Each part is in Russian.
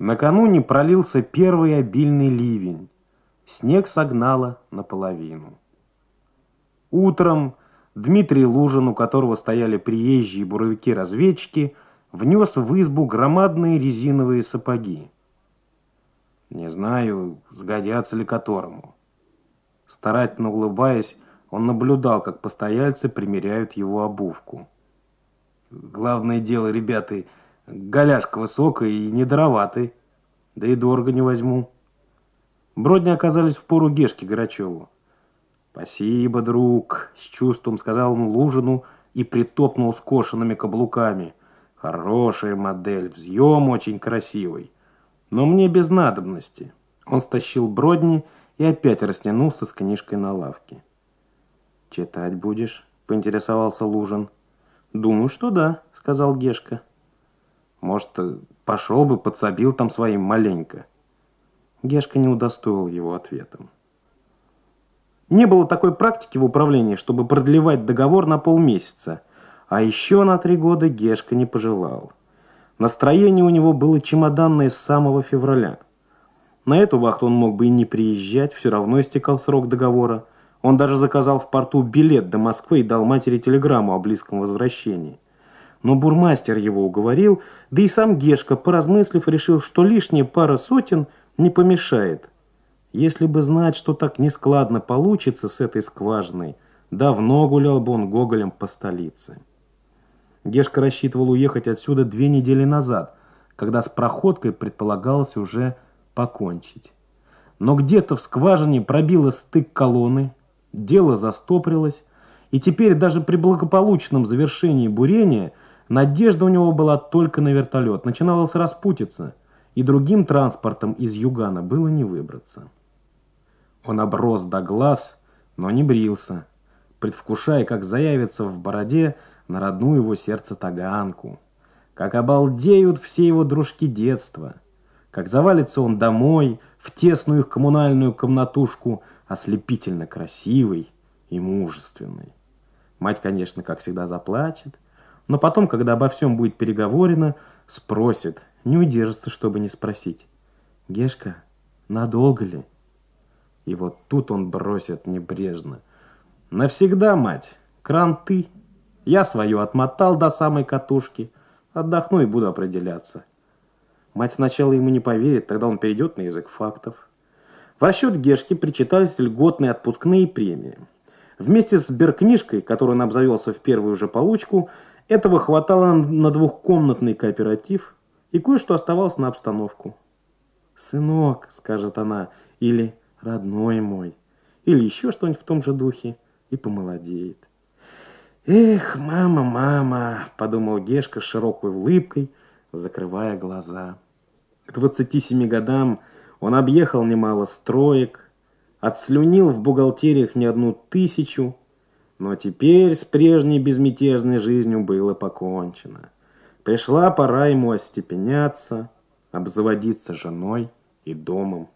Накануне пролился первый обильный ливень. Снег согнало наполовину. Утром Дмитрий Лужин, у которого стояли приезжие буровики-разведчики, внес в избу громадные резиновые сапоги. Не знаю, сгодятся ли которому. Старательно улыбаясь, он наблюдал, как постояльцы примеряют его обувку. Главное дело, ребята, голяшка высокая и недороватый, да и дорого не возьму. Бродни оказались в пору Гешки Грачеву. «Спасибо, друг», — с чувством сказал он Лужину и притопнул скошенными каблуками. «Хорошая модель, взъем очень красивый, но мне без надобности». Он стащил Бродни и опять растянулся с книжкой на лавке. «Читать будешь?» — поинтересовался Лужин. «Думаю, что да», — сказал Гешка. «Может, пошел бы, подсобил там своим маленько?» Гешка не удостоил его ответом. Не было такой практики в управлении, чтобы продлевать договор на полмесяца. А еще на три года Гешка не пожелал. Настроение у него было чемоданное с самого февраля. На эту вахту он мог бы и не приезжать, все равно истекал срок договора. Он даже заказал в порту билет до Москвы и дал матери телеграмму о близком возвращении. Но бурмастер его уговорил, да и сам Гешка, поразмыслив, решил, что лишняя пара сотен не помешает. Если бы знать, что так нескладно получится с этой скважиной, давно гулял бы он гоголем по столице. Гешка рассчитывал уехать отсюда две недели назад, когда с проходкой предполагалось уже покончить. Но где-то в скважине пробило стык колонны, дело застоприлось, и теперь даже при благополучном завершении бурения надежда у него была только на вертолет. Начиналась распутиться, и другим транспортом из Югана было не выбраться. Он оброс до глаз, но не брился, предвкушая, как заявится в бороде на родную его сердце таганку, как обалдеют все его дружки детства, как завалится он домой в тесную их коммунальную комнатушку, ослепительно красивый и мужественный. Мать, конечно, как всегда заплачет, но потом, когда обо всем будет переговорено, спросит, не удержится, чтобы не спросить. «Гешка, надолго ли?» И вот тут он бросит небрежно. Навсегда, мать, кран ты. Я свою отмотал до самой катушки. Отдохну и буду определяться. Мать сначала ему не поверит, тогда он перейдет на язык фактов. В расчет Гешки причитались льготные отпускные премии. Вместе с сберкнижкой, которую он обзавелся в первую же получку, этого хватало на двухкомнатный кооператив, и кое-что оставалось на обстановку. «Сынок», — скажет она, или родной мой, или еще что-нибудь в том же духе, и помолодеет. «Эх, мама, мама!» – подумал Гешка с широкой улыбкой, закрывая глаза. К 27 годам он объехал немало строек, отслюнил в бухгалтериях не одну тысячу, но теперь с прежней безмятежной жизнью было покончено. Пришла пора ему остепеняться, обзаводиться женой и домом.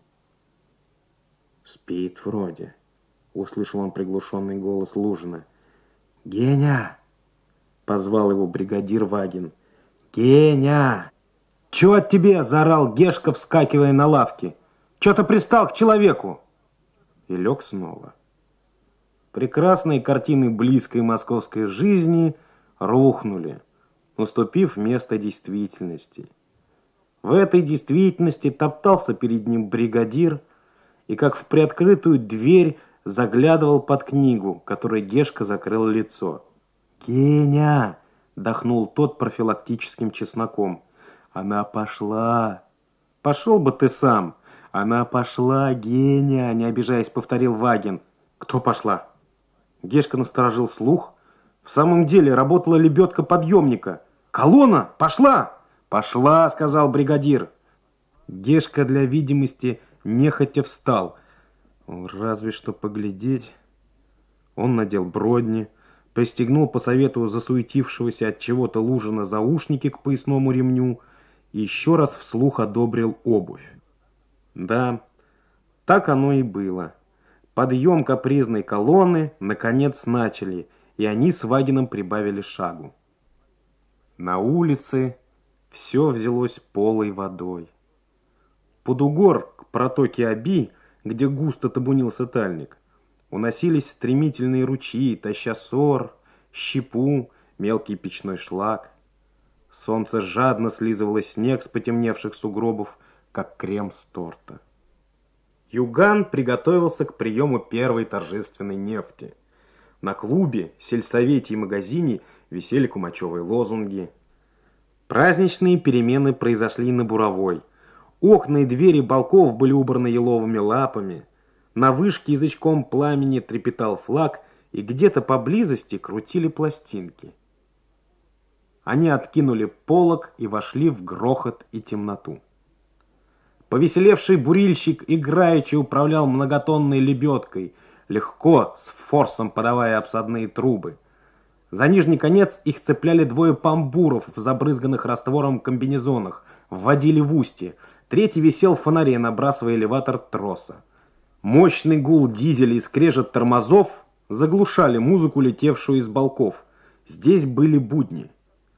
«Спит вроде», — услышал он приглушенный голос Лужина. «Геня!» — позвал его бригадир Вагин. «Геня!» «Чего от тебе?» — заорал Гешка, вскакивая на лавке. «Чего ты пристал к человеку?» И лег снова. Прекрасные картины близкой московской жизни рухнули, уступив место действительности. В этой действительности топтался перед ним бригадир — и как в приоткрытую дверь заглядывал под книгу, которой Гешка закрыл лицо. «Геня!» – дохнул тот профилактическим чесноком. «Она пошла!» «Пошел бы ты сам!» «Она пошла, Геня!» – не обижаясь, повторил Вагин. «Кто пошла?» Гешка насторожил слух. В самом деле работала лебедка подъемника. «Колонна! Пошла!» «Пошла!» – сказал бригадир. Гешка для видимости – нехотя встал. Разве что поглядеть. Он надел бродни, пристегнул по совету засуетившегося от чего-то Лужина заушники к поясному ремню и еще раз вслух одобрил обувь. Да, так оно и было. Подъем капризной колонны наконец начали, и они с Вагином прибавили шагу. На улице все взялось полой водой. Под угор к протоке Аби, где густо табунился тальник, уносились стремительные ручьи, таща сор, щепу, мелкий печной шлак. Солнце жадно слизывало снег с потемневших сугробов, как крем с торта. Юган приготовился к приему первой торжественной нефти. На клубе, сельсовете и магазине висели кумачевые лозунги. Праздничные перемены произошли на Буровой. Окна и двери балков были убраны еловыми лапами. На вышке язычком пламени трепетал флаг, и где-то поблизости крутили пластинки. Они откинули полог и вошли в грохот и темноту. Повеселевший бурильщик играючи управлял многотонной лебедкой, легко, с форсом подавая обсадные трубы. За нижний конец их цепляли двое памбуров в забрызганных раствором комбинезонах, вводили в устье. Третий висел в фонаре, набрасывая элеватор троса. Мощный гул дизеля и скрежет тормозов заглушали музыку, летевшую из балков. Здесь были будни.